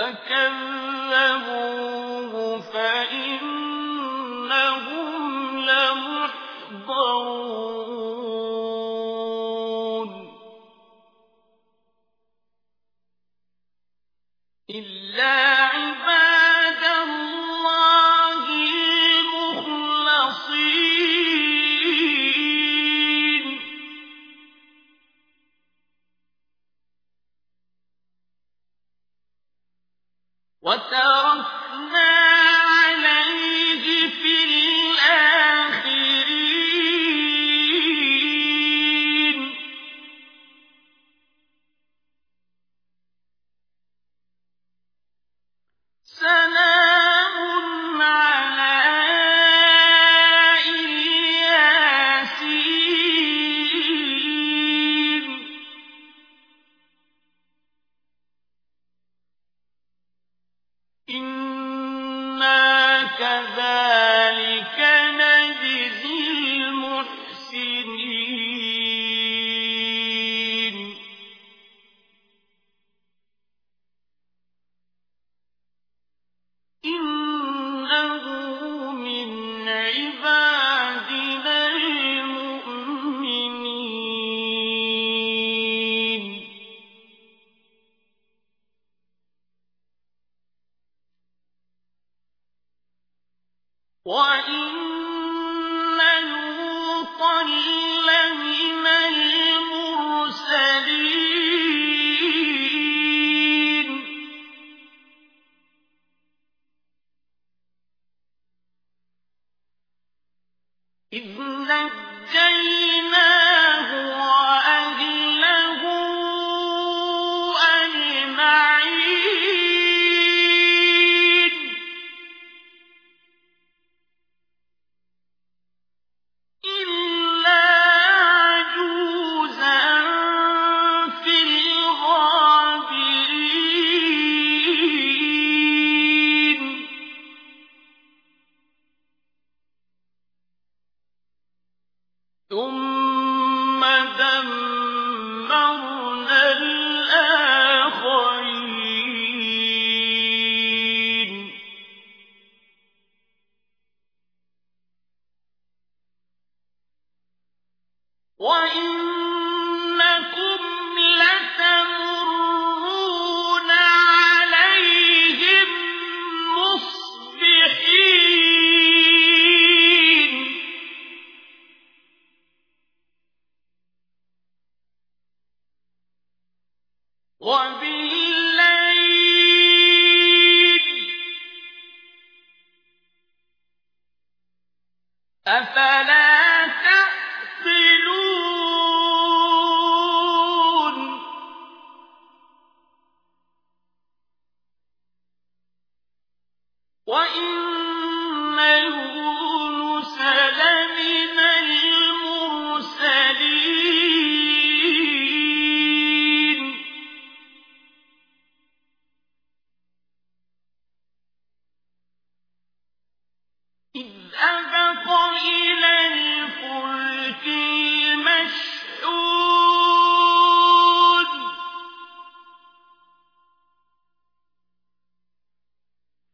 فكذبوه فإنهم لمحضرون. إلا وتوكل كذلك ثم دمرنا الآخرين. وإنكم وبالليل أفلا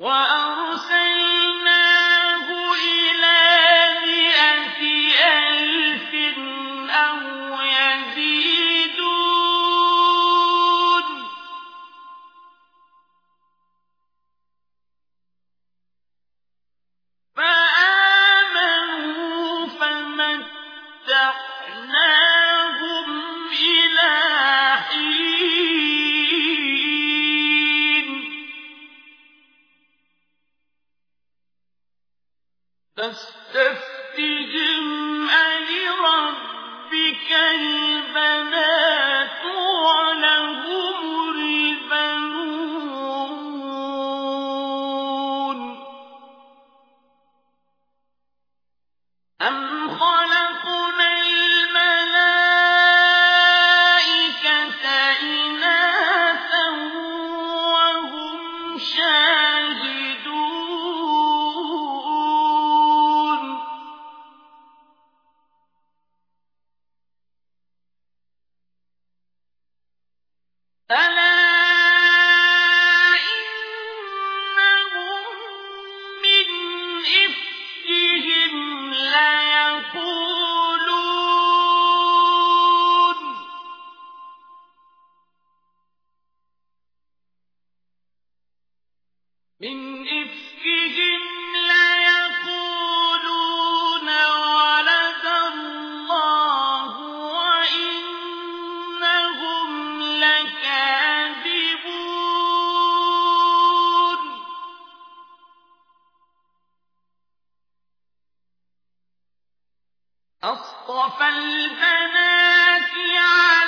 وأرسلناه ألا أصطفى البنات على